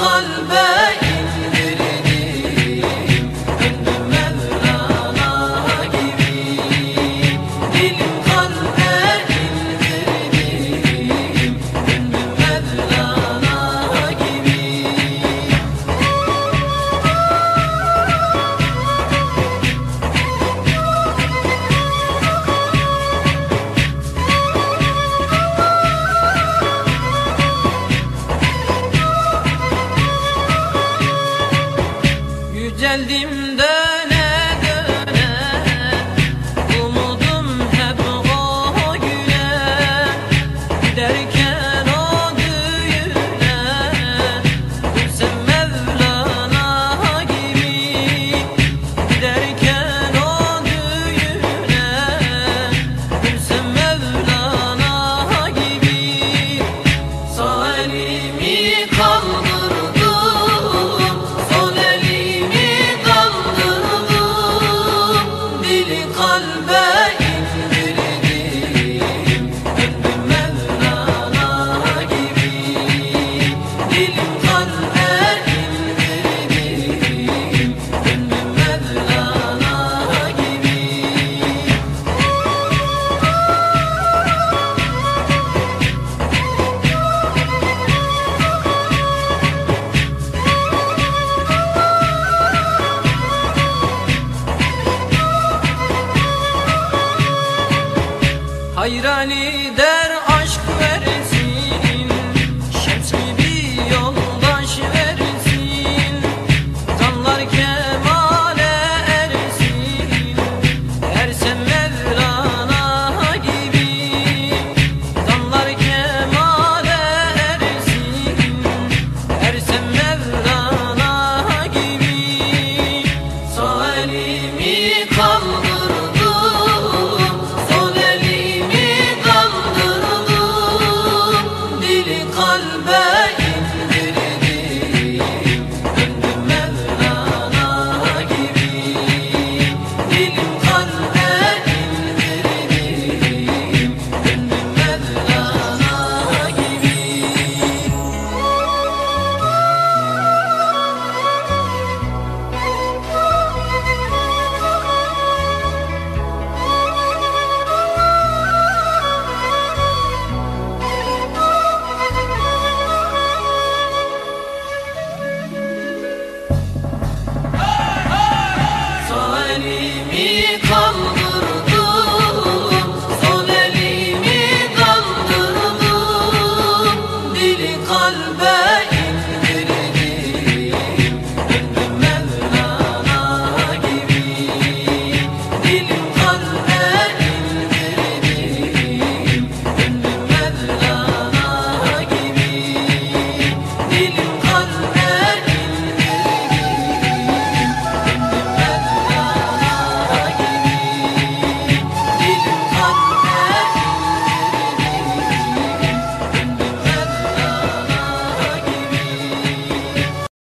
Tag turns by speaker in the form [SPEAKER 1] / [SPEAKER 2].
[SPEAKER 1] قلبك geldim de ben Hayrani der aşk versin Şems gibi yoldaş versin. Canlar kemale ersin Ersen Mevlana gibi. Canlar kemale ersin Ersen Mevlana gibi. Sağ elimi